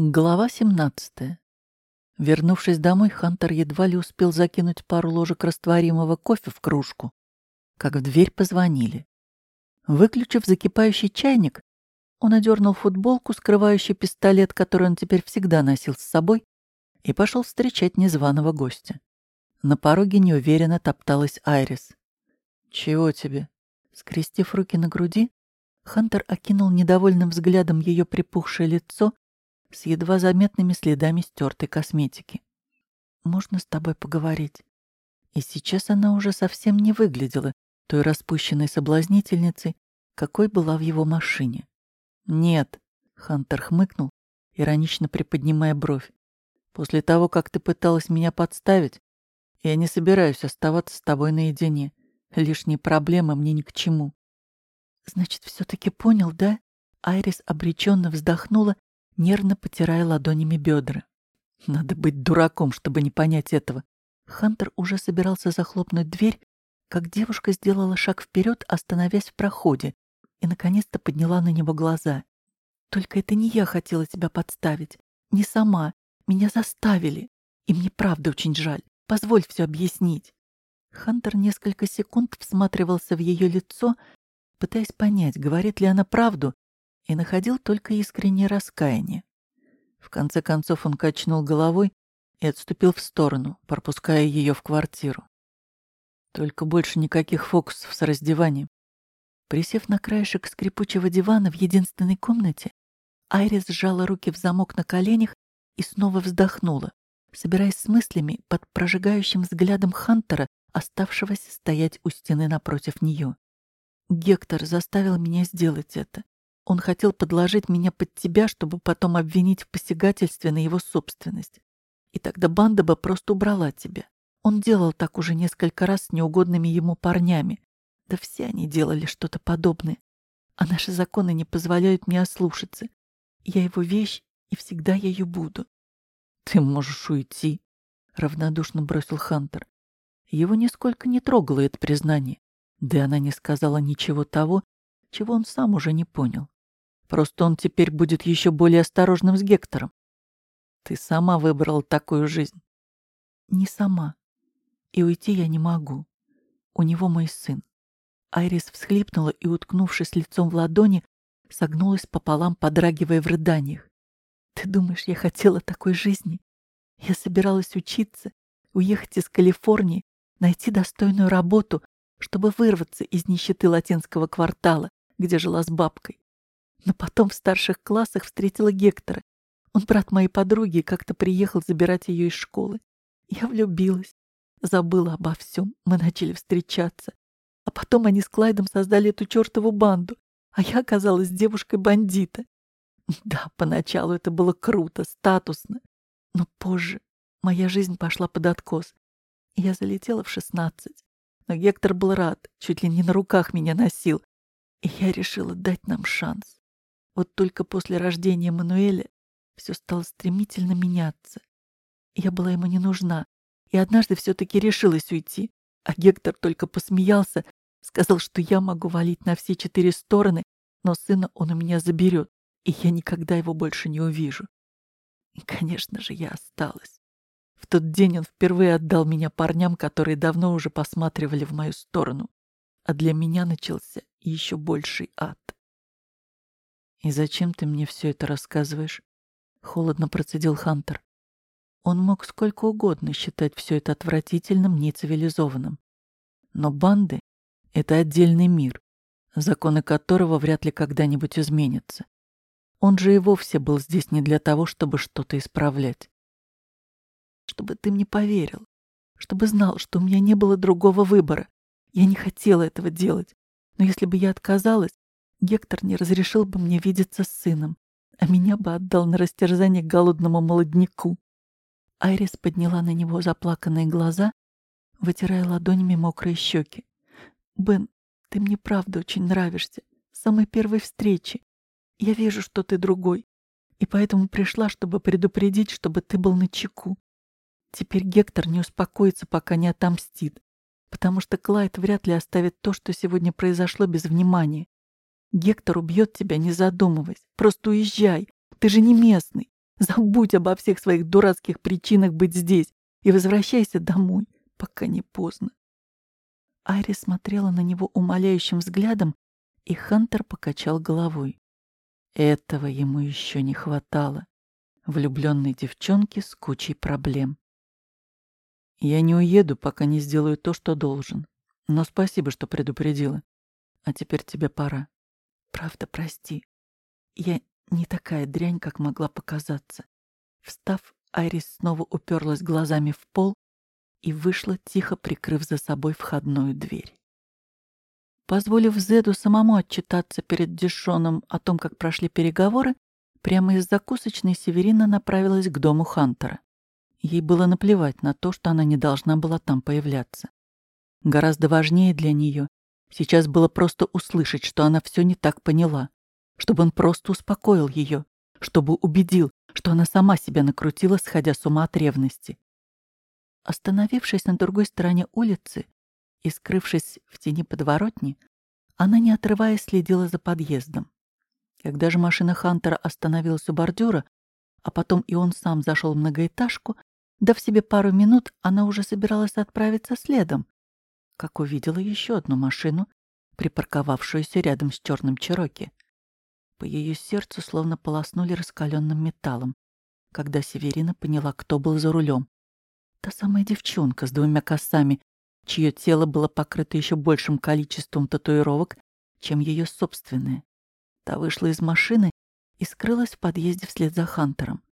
Глава 17. Вернувшись домой, Хантер едва ли успел закинуть пару ложек растворимого кофе в кружку, как в дверь позвонили. Выключив закипающий чайник, он одернул футболку, скрывающую пистолет, который он теперь всегда носил с собой, и пошел встречать незваного гостя. На пороге неуверенно топталась Айрис. «Чего тебе?» Скрестив руки на груди, Хантер окинул недовольным взглядом ее припухшее лицо с едва заметными следами стертой косметики. «Можно с тобой поговорить?» И сейчас она уже совсем не выглядела той распущенной соблазнительницей, какой была в его машине. «Нет», — Хантер хмыкнул, иронично приподнимая бровь. «После того, как ты пыталась меня подставить, я не собираюсь оставаться с тобой наедине. Лишние проблемы мне ни к чему». «Значит, все-таки понял, да?» Айрис обреченно вздохнула нервно потирая ладонями бедра. Надо быть дураком, чтобы не понять этого. Хантер уже собирался захлопнуть дверь, как девушка сделала шаг вперед, остановясь в проходе, и наконец-то подняла на него глаза. «Только это не я хотела тебя подставить. Не сама. Меня заставили. И мне правда очень жаль. Позволь все объяснить». Хантер несколько секунд всматривался в ее лицо, пытаясь понять, говорит ли она правду и находил только искреннее раскаяние. В конце концов он качнул головой и отступил в сторону, пропуская ее в квартиру. Только больше никаких фокусов с раздеванием. Присев на краешек скрипучего дивана в единственной комнате, Айрис сжала руки в замок на коленях и снова вздохнула, собираясь с мыслями под прожигающим взглядом Хантера, оставшегося стоять у стены напротив нее. Гектор заставил меня сделать это. Он хотел подложить меня под тебя, чтобы потом обвинить в посягательстве на его собственность. И тогда банда бы просто убрала тебя. Он делал так уже несколько раз с неугодными ему парнями. Да все они делали что-то подобное. А наши законы не позволяют мне ослушаться. Я его вещь, и всегда я ее буду. Ты можешь уйти, — равнодушно бросил Хантер. Его нисколько не трогало это признание. Да и она не сказала ничего того, чего он сам уже не понял. Просто он теперь будет еще более осторожным с Гектором. Ты сама выбрала такую жизнь. Не сама. И уйти я не могу. У него мой сын. Айрис всхлипнула и, уткнувшись лицом в ладони, согнулась пополам, подрагивая в рыданиях. Ты думаешь, я хотела такой жизни? Я собиралась учиться, уехать из Калифорнии, найти достойную работу, чтобы вырваться из нищеты латинского квартала, где жила с бабкой. Но потом в старших классах встретила Гектора. Он брат моей подруги как-то приехал забирать ее из школы. Я влюбилась. Забыла обо всем. Мы начали встречаться. А потом они с Клайдом создали эту чертову банду, а я оказалась девушкой-бандита. Да, поначалу это было круто, статусно. Но позже моя жизнь пошла под откос. Я залетела в шестнадцать. Но Гектор был рад, чуть ли не на руках меня носил. И я решила дать нам шанс. Вот только после рождения Мануэля все стало стремительно меняться. Я была ему не нужна, и однажды все-таки решилась уйти. А Гектор только посмеялся, сказал, что я могу валить на все четыре стороны, но сына он у меня заберет, и я никогда его больше не увижу. И, конечно же, я осталась. В тот день он впервые отдал меня парням, которые давно уже посматривали в мою сторону. А для меня начался еще больший ад. «И зачем ты мне все это рассказываешь?» — холодно процедил Хантер. Он мог сколько угодно считать все это отвратительным, нецивилизованным. Но банды — это отдельный мир, законы которого вряд ли когда-нибудь изменятся. Он же и вовсе был здесь не для того, чтобы что-то исправлять. Чтобы ты мне поверил, чтобы знал, что у меня не было другого выбора. Я не хотела этого делать, но если бы я отказалась, Гектор не разрешил бы мне видеться с сыном, а меня бы отдал на растерзание голодному молодняку. Айрис подняла на него заплаканные глаза, вытирая ладонями мокрые щеки. «Бен, ты мне правда очень нравишься. С самой первой встречи. Я вижу, что ты другой, и поэтому пришла, чтобы предупредить, чтобы ты был на чеку. Теперь Гектор не успокоится, пока не отомстит, потому что Клайд вряд ли оставит то, что сегодня произошло, без внимания. Гектор убьет тебя, не задумываясь. Просто уезжай. Ты же не местный. Забудь обо всех своих дурацких причинах быть здесь и возвращайся домой, пока не поздно. Айри смотрела на него умоляющим взглядом, и Хантер покачал головой. Этого ему еще не хватало. Влюбленной девчонки с кучей проблем. Я не уеду, пока не сделаю то, что должен. Но спасибо, что предупредила. А теперь тебе пора. Правда, прости. Я не такая дрянь, как могла показаться. Встав, Айрис снова уперлась глазами в пол и вышла, тихо прикрыв за собой входную дверь. Позволив Зеду самому отчитаться перед Дишоном о том, как прошли переговоры, прямо из закусочной Северина направилась к дому Хантера. Ей было наплевать на то, что она не должна была там появляться. Гораздо важнее для нее сейчас было просто услышать, что она все не так поняла, чтобы он просто успокоил ее, чтобы убедил, что она сама себя накрутила, сходя с ума от ревности. Остановившись на другой стороне улицы и скрывшись в тени подворотни, она, не отрываясь, следила за подъездом. Когда же машина Хантера остановилась у бордюра, а потом и он сам зашел в многоэтажку, дав себе пару минут, она уже собиралась отправиться следом, как увидела еще одну машину, припарковавшуюся рядом с черным Чероки. По ее сердцу словно полоснули раскаленным металлом, когда Северина поняла, кто был за рулем. Та самая девчонка с двумя косами, чье тело было покрыто еще большим количеством татуировок, чем ее собственное. Та вышла из машины и скрылась в подъезде вслед за Хантером.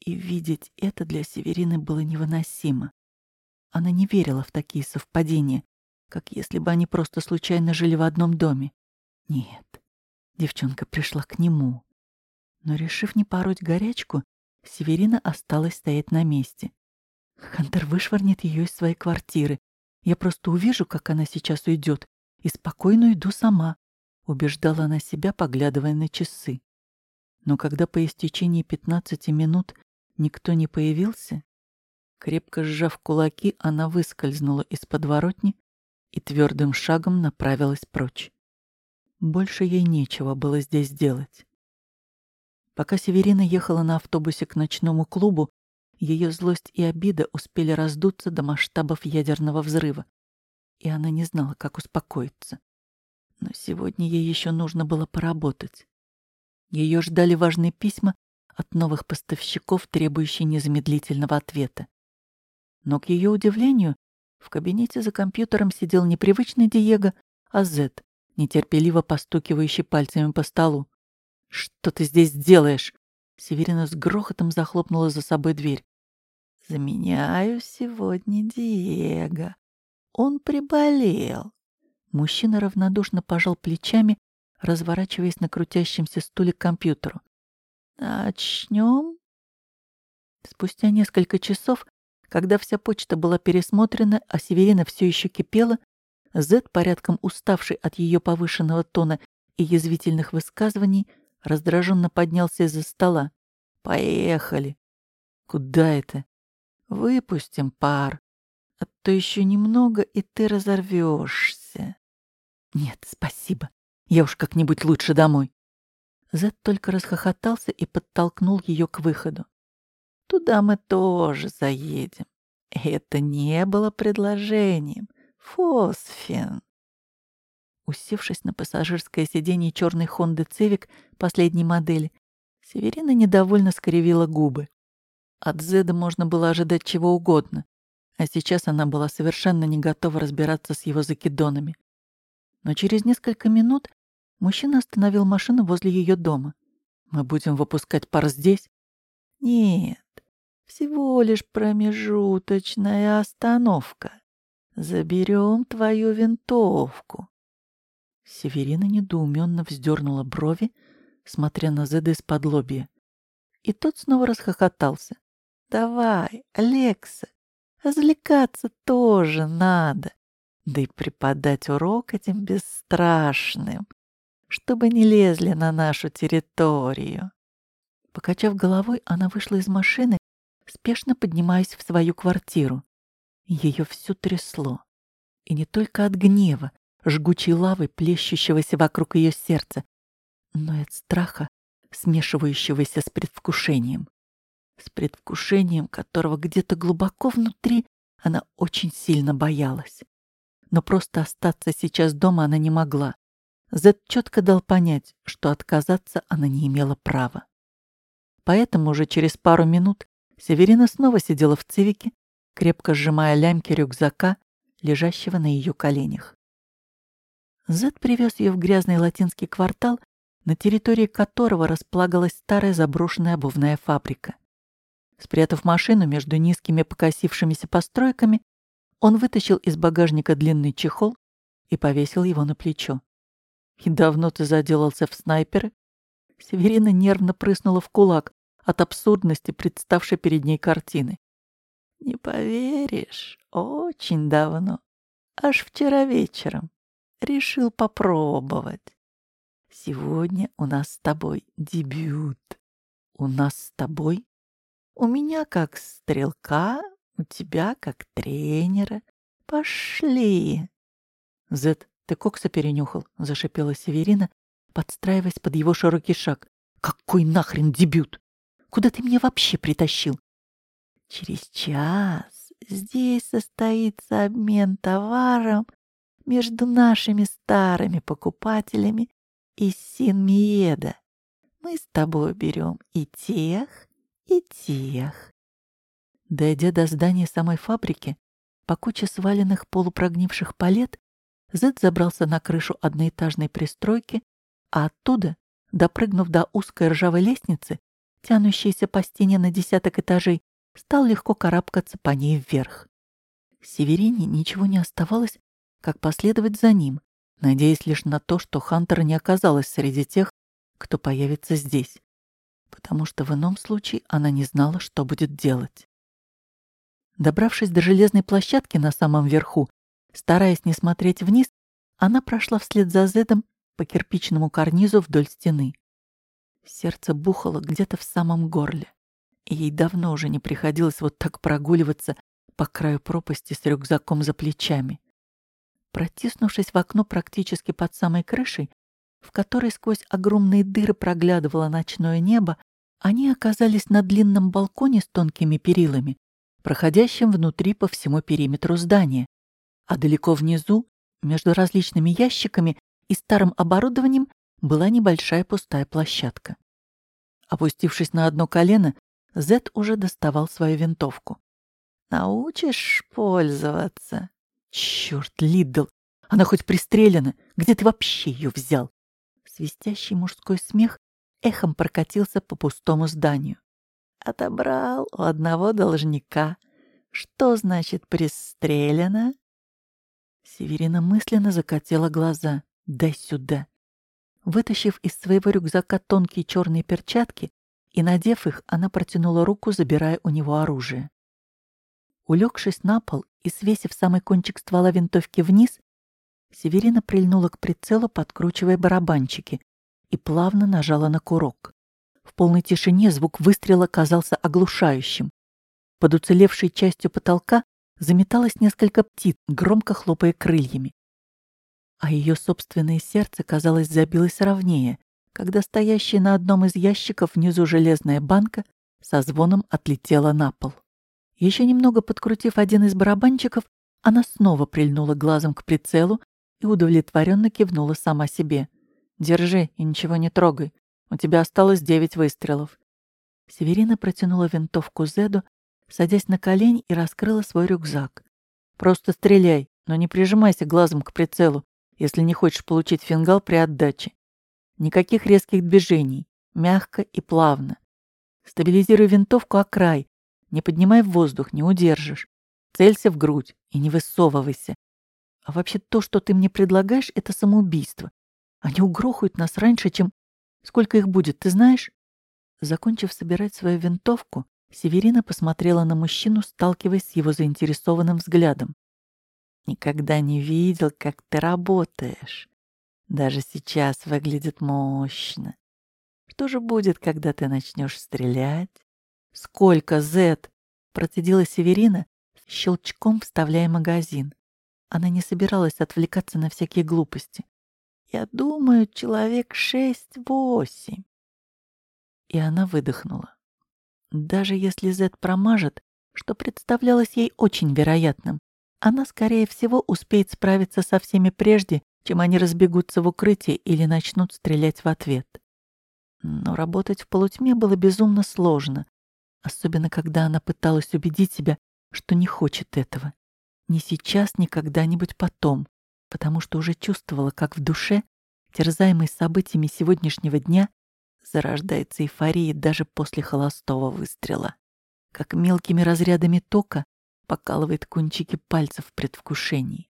И видеть это для Северины было невыносимо. Она не верила в такие совпадения, как если бы они просто случайно жили в одном доме. Нет, Девчонка пришла к нему. Но, решив не пороть горячку, Северина осталась стоять на месте. Хантер вышвырнет ее из своей квартиры. Я просто увижу, как она сейчас уйдет, и спокойно иду сама, убеждала она себя, поглядывая на часы. Но когда по истечении пятнадцати минут никто не появился, крепко сжав кулаки, она выскользнула из подворотни и твердым шагом направилась прочь. Больше ей нечего было здесь делать. Пока Северина ехала на автобусе к ночному клубу, ее злость и обида успели раздуться до масштабов ядерного взрыва, и она не знала, как успокоиться. Но сегодня ей еще нужно было поработать. Ее ждали важные письма от новых поставщиков, требующие незамедлительного ответа. Но, к ее удивлению, в кабинете за компьютером сидел не привычный Диего, а Зет, нетерпеливо постукивающий пальцами по столу. «Что ты здесь делаешь?» Северина с грохотом захлопнула за собой дверь. «Заменяю сегодня Диего. Он приболел». Мужчина равнодушно пожал плечами, разворачиваясь на крутящемся стуле к компьютеру. «Начнем?» Спустя несколько часов, когда вся почта была пересмотрена, а Северина все еще кипела, Зет, порядком уставший от ее повышенного тона и язвительных высказываний, раздраженно поднялся из-за стола. «Поехали!» «Куда это?» «Выпустим пар, а то еще немного, и ты разорвешься». «Нет, спасибо. Я уж как-нибудь лучше домой». Зет только расхохотался и подтолкнул ее к выходу. «Туда мы тоже заедем. Это не было предложением. Фосфин. Усевшись на пассажирское сиденье черной Хонды Цивик последней модели, Северина недовольно скривила губы. От Зеда можно было ожидать чего угодно, а сейчас она была совершенно не готова разбираться с его закидонами. Но через несколько минут мужчина остановил машину возле ее дома. «Мы будем выпускать пар здесь?» «Нет, всего лишь промежуточная остановка», Заберем твою винтовку. Северина недоуменно вздернула брови, смотря на Зеда из-под лобья. И тот снова расхохотался. «Давай, Алекса, развлекаться тоже надо, да и преподать урок этим бесстрашным, чтобы не лезли на нашу территорию». Покачав головой, она вышла из машины, спешно поднимаясь в свою квартиру. Ее всю трясло. И не только от гнева, жгучей лавы, плещущегося вокруг ее сердца, но и от страха, смешивающегося с предвкушением. с предвкушением которого где-то глубоко внутри она очень сильно боялась. Но просто остаться сейчас дома она не могла. Зет четко дал понять, что отказаться она не имела права. Поэтому уже через пару минут Северина снова сидела в цивике, крепко сжимая лямки рюкзака, лежащего на ее коленях. Зет привез ее в грязный латинский квартал, на территории которого располагалась старая заброшенная обувная фабрика. Спрятав машину между низкими покосившимися постройками, он вытащил из багажника длинный чехол и повесил его на плечо. «И давно ты заделался в снайперы?» Северина нервно прыснула в кулак от абсурдности представшей перед ней картины. «Не поверишь, очень давно, аж вчера вечером, решил попробовать. Сегодня у нас с тобой дебют. У нас с тобой? У меня как стрелка, у тебя как тренера. Пошли!» «Зет, ты кокса перенюхал?» — зашипела Северина, подстраиваясь под его широкий шаг. «Какой нахрен дебют? Куда ты меня вообще притащил?» «Через час здесь состоится обмен товаром между нашими старыми покупателями из Синмиеда. Мы с тобой берем и тех, и тех». Дойдя до здания самой фабрики, по куче сваленных полупрогнивших палет, Зед забрался на крышу одноэтажной пристройки, а оттуда, допрыгнув до узкой ржавой лестницы, тянущейся по стене на десяток этажей, стал легко карабкаться по ней вверх. Северине ничего не оставалось, как последовать за ним, надеясь лишь на то, что Хантера не оказалась среди тех, кто появится здесь, потому что в ином случае она не знала, что будет делать. Добравшись до железной площадки на самом верху, стараясь не смотреть вниз, она прошла вслед за Зедом по кирпичному карнизу вдоль стены. Сердце бухало где-то в самом горле, ей давно уже не приходилось вот так прогуливаться по краю пропасти с рюкзаком за плечами. Протиснувшись в окно практически под самой крышей, в которой сквозь огромные дыры проглядывало ночное небо, они оказались на длинном балконе с тонкими перилами, проходящим внутри по всему периметру здания, а далеко внизу, между различными ящиками и старым оборудованием, была небольшая пустая площадка. Опустившись на одно колено, Зет уже доставал свою винтовку. «Научишь пользоваться?» «Чёрт, Лидл! Она хоть пристрелена! Где ты вообще ее взял?» Свистящий мужской смех эхом прокатился по пустому зданию. Отобрал у одного должника. Что значит пристрелено? Северина мысленно закатила глаза. «Дай сюда!» Вытащив из своего рюкзака тонкие черные перчатки и надев их, она протянула руку, забирая у него оружие. Улегшись на пол и свесив самый кончик ствола винтовки вниз, Северина прильнула к прицелу, подкручивая барабанчики, и плавно нажала на курок. В полной тишине звук выстрела казался оглушающим. Под уцелевшей частью потолка заметалось несколько птиц, громко хлопая крыльями. А ее собственное сердце, казалось, забилось ровнее, когда стоящая на одном из ящиков внизу железная банка со звоном отлетела на пол. Еще немного подкрутив один из барабанчиков, она снова прильнула глазом к прицелу и удовлетворенно кивнула сама себе. «Держи и ничего не трогай. У тебя осталось девять выстрелов». Северина протянула винтовку Зеду, садясь на колень и раскрыла свой рюкзак. «Просто стреляй, но не прижимайся глазом к прицелу, если не хочешь получить фингал при отдаче. Никаких резких движений, мягко и плавно. Стабилизируй винтовку о край, не поднимай в воздух, не удержишь. Целься в грудь и не высовывайся. А вообще то, что ты мне предлагаешь, это самоубийство. Они угрохают нас раньше, чем Сколько их будет, ты знаешь?» Закончив собирать свою винтовку, Северина посмотрела на мужчину, сталкиваясь с его заинтересованным взглядом. «Никогда не видел, как ты работаешь. Даже сейчас выглядит мощно. Что же будет, когда ты начнешь стрелять?» «Сколько, Зет?» — процедила Северина, щелчком вставляя магазин. Она не собиралась отвлекаться на всякие глупости. Я думаю, человек шесть-восемь. И она выдохнула. Даже если Зет промажет, что представлялось ей очень вероятным, она, скорее всего, успеет справиться со всеми прежде, чем они разбегутся в укрытие или начнут стрелять в ответ. Но работать в полутьме было безумно сложно, особенно когда она пыталась убедить себя, что не хочет этого. Ни сейчас, ни когда-нибудь потом, потому что уже чувствовала, как в душе, терзаемой событиями сегодняшнего дня, зарождается эйфория даже после холостого выстрела. Как мелкими разрядами тока покалывает кончики пальцев в предвкушении.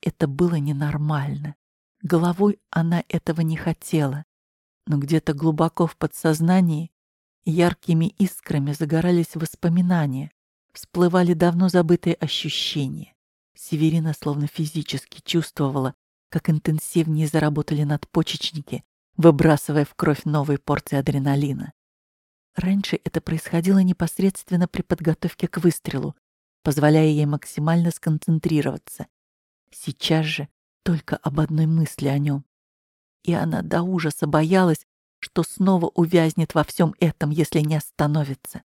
Это было ненормально. Головой она этого не хотела, но где-то глубоко в подсознании яркими искрами загорались воспоминания, всплывали давно забытые ощущения. Северина словно физически чувствовала, как интенсивнее заработали надпочечники, выбрасывая в кровь новые порции адреналина. Раньше это происходило непосредственно при подготовке к выстрелу, позволяя ей максимально сконцентрироваться. Сейчас же только об одной мысли о нем. И она до ужаса боялась, что снова увязнет во всем этом, если не остановится.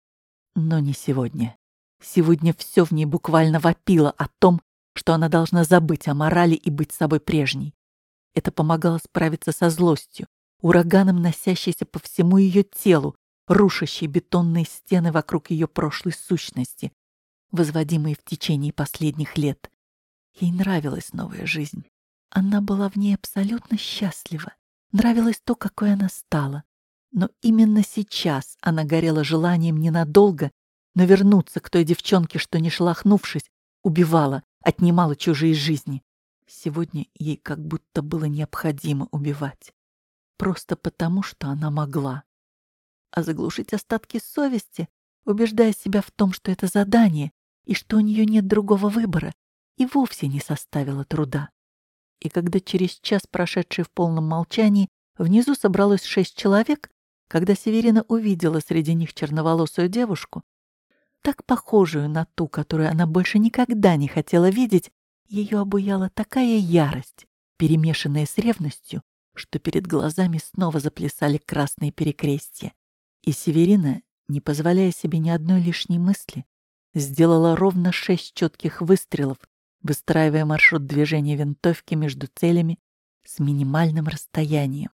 Но не сегодня. Сегодня все в ней буквально вопило о том, что она должна забыть о морали и быть собой прежней. Это помогало справиться со злостью, ураганом носящейся по всему ее телу, рушащей бетонные стены вокруг ее прошлой сущности, возводимые в течение последних лет. Ей нравилась новая жизнь. Она была в ней абсолютно счастлива. Нравилось то, какой она стала. Но именно сейчас она горела желанием ненадолго, но вернуться к той девчонке, что, не шелохнувшись, убивала, отнимала чужие жизни. Сегодня ей как будто было необходимо убивать. Просто потому, что она могла. А заглушить остатки совести, убеждая себя в том, что это задание, и что у нее нет другого выбора, и вовсе не составило труда. И когда через час, прошедший в полном молчании, внизу собралось шесть человек, когда Северина увидела среди них черноволосую девушку, так похожую на ту, которую она больше никогда не хотела видеть, ее обуяла такая ярость, перемешанная с ревностью, что перед глазами снова заплясали красные перекрестия. И Северина, не позволяя себе ни одной лишней мысли, сделала ровно шесть четких выстрелов, выстраивая маршрут движения винтовки между целями с минимальным расстоянием.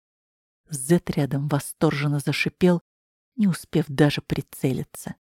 Зет рядом восторженно зашипел, не успев даже прицелиться.